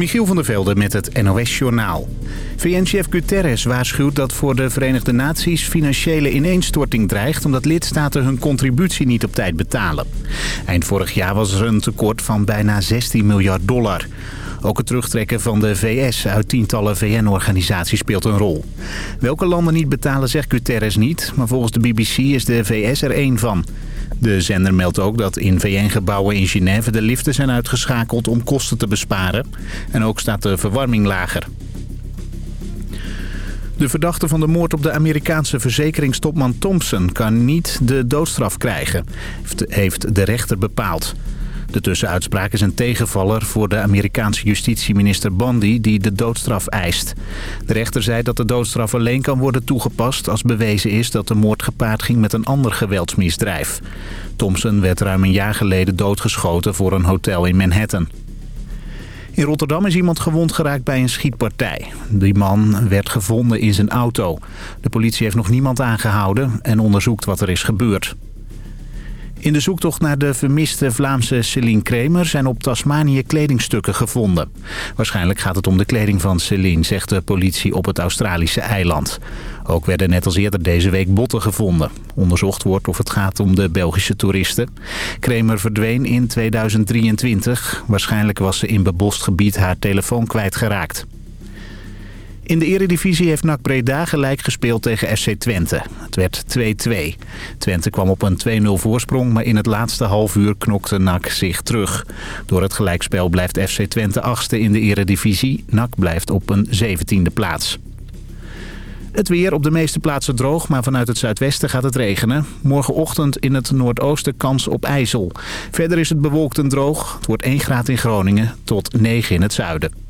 Michiel van der Velde met het NOS-journaal. VN-chef Guterres waarschuwt dat voor de Verenigde Naties financiële ineenstorting dreigt... omdat lidstaten hun contributie niet op tijd betalen. Eind vorig jaar was er een tekort van bijna 16 miljard dollar. Ook het terugtrekken van de VS uit tientallen VN-organisaties speelt een rol. Welke landen niet betalen zegt Guterres niet, maar volgens de BBC is de VS er één van. De zender meldt ook dat in VN-gebouwen in Genève de liften zijn uitgeschakeld om kosten te besparen. En ook staat de verwarming lager. De verdachte van de moord op de Amerikaanse verzekeringstopman Thompson kan niet de doodstraf krijgen, heeft de rechter bepaald. De tussenuitspraak is een tegenvaller voor de Amerikaanse justitieminister Bondi die de doodstraf eist. De rechter zei dat de doodstraf alleen kan worden toegepast als bewezen is dat de moord gepaard ging met een ander geweldsmisdrijf. Thompson werd ruim een jaar geleden doodgeschoten voor een hotel in Manhattan. In Rotterdam is iemand gewond geraakt bij een schietpartij. Die man werd gevonden in zijn auto. De politie heeft nog niemand aangehouden en onderzoekt wat er is gebeurd. In de zoektocht naar de vermiste Vlaamse Celine Kramer zijn op Tasmanië kledingstukken gevonden. Waarschijnlijk gaat het om de kleding van Celine, zegt de politie op het Australische eiland. Ook werden net als eerder deze week botten gevonden. Onderzocht wordt of het gaat om de Belgische toeristen. Kramer verdween in 2023. Waarschijnlijk was ze in bebost gebied haar telefoon kwijtgeraakt. In de eredivisie heeft NAC Breda gelijk gespeeld tegen FC Twente. Het werd 2-2. Twente kwam op een 2-0 voorsprong, maar in het laatste half uur knokte NAC zich terug. Door het gelijkspel blijft FC Twente achtste in de eredivisie. NAC blijft op een 17e plaats. Het weer op de meeste plaatsen droog, maar vanuit het zuidwesten gaat het regenen. Morgenochtend in het noordoosten kans op ijzel. Verder is het bewolkt en droog. Het wordt 1 graad in Groningen tot 9 in het zuiden.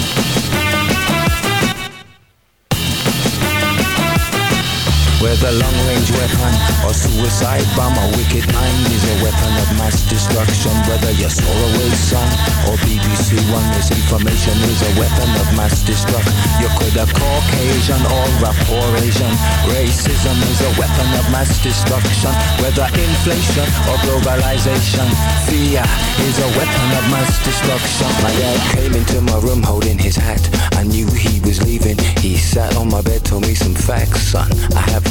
Whether long-range weapon or suicide bomb, a wicked mind is a weapon of mass destruction. Whether you're Solarway son or BBC One, misinformation is a weapon of mass destruction. You could have Caucasian or a poor Asian. Racism is a weapon of mass destruction. Whether inflation or globalization, fear is a weapon of mass destruction. My dad came into my room holding his hat. I knew he was leaving. He sat on my bed, told me some facts, son. I have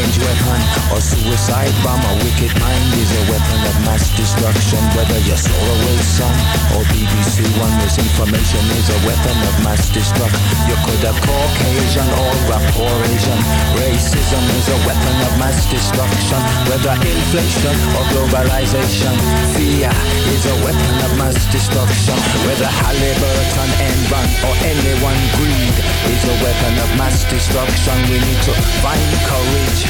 long-range weapon or suicide bomb, a wicked mind is a weapon of mass destruction. Whether you're Solarway son or BBC One, misinformation is a weapon of mass destruction. You could have Caucasian or a poor Asian. Racism is a weapon of mass destruction. Whether inflation or globalization, fear is a weapon of mass destruction. Whether Halliburton, Enron or anyone greed is a weapon of mass destruction. We need to find courage,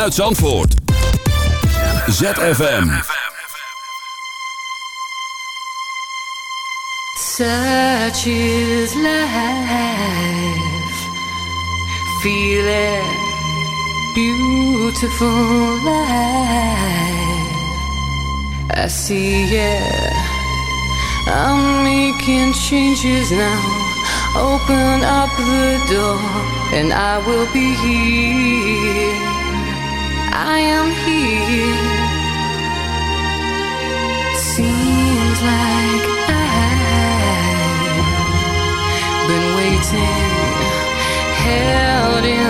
Vanuit Zandvoort. ZFM. Such is life. Feel beautiful life. I see it. I'm making changes now. Open up the door, and I will be here. I am here. Seems like I've been waiting, held in